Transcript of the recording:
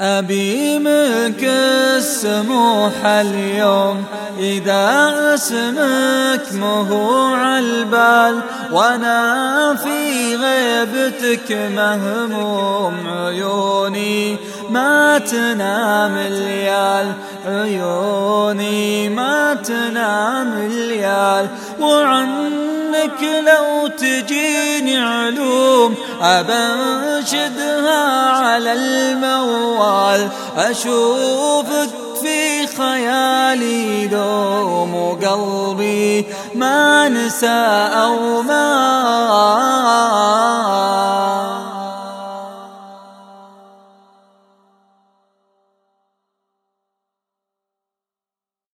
أبي منك السموح اليوم إذا أسمك مهو البال وأنا في غيبتك مهموم عيوني. ما تنام الليال عيوني ما تنام الليال وعنك لو علوم أبنشدها على الموال أشوفك في خيالي دوم وقلبي ما نسى أو ما